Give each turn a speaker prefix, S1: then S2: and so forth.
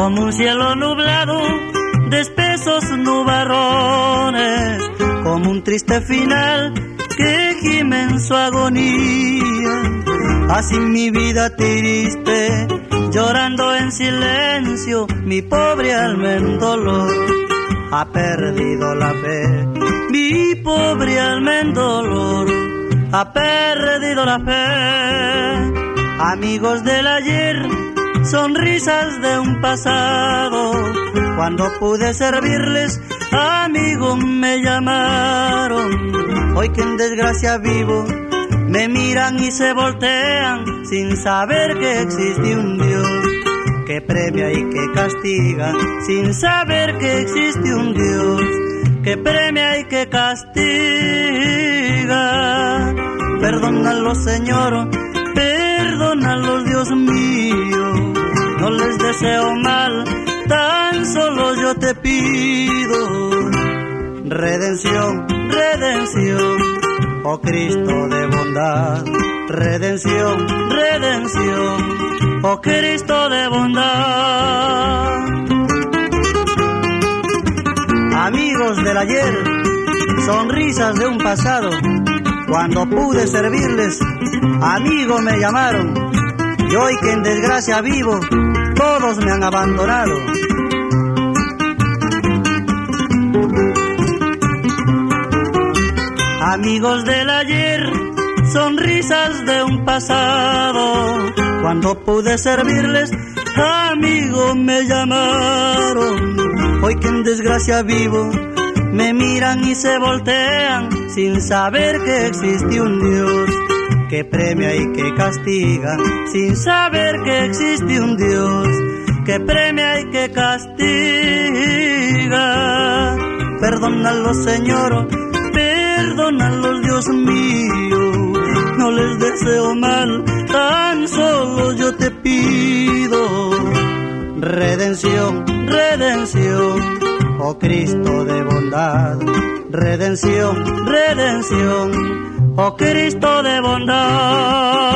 S1: Como un cielo nublado de espesos nubarrones, como un triste final que gime en su agonía. Así mi vida triste, llorando en silencio, mi pobre alma en dolor ha perdido la fe. Mi pobre alma en dolor ha perdido la fe. Amigos del ayer, sonrisas de un pasado. Cuando pude servirles, amigos me llamaron. Hoy que en desgracia vivo, me miran y se voltean sin saber que existe un Dios que premia y que castiga sin saber que existe un Dios que premia y que castiga. Perdónalo, Señor, perdónalo, Dios mío no les deseo mal, tan solo yo te pido redención, redención, oh Cristo de bondad, redención, redención, oh Cristo de bondad. Amigos del ayer, sonrisas de un pasado, cuando pude servirles, amigo me llamaron. Y hoy que en desgracia vivo, todos me han abandonado. Amigos del ayer, sonrisas de un pasado. Cuando pude servirles, amigos me llamaron. Hoy que en desgracia vivo, me miran y se voltean sin saber que existe un Dios que premia y que castiga, sin saber que existe un Dios que premia y que castiga. Perdónalos, Señor, perdónalos, Dios mío. No les deseo mal, tan solo yo te pido redención, redención. Oh Cristo de bondad, redención, redención oh Cristo de bondad.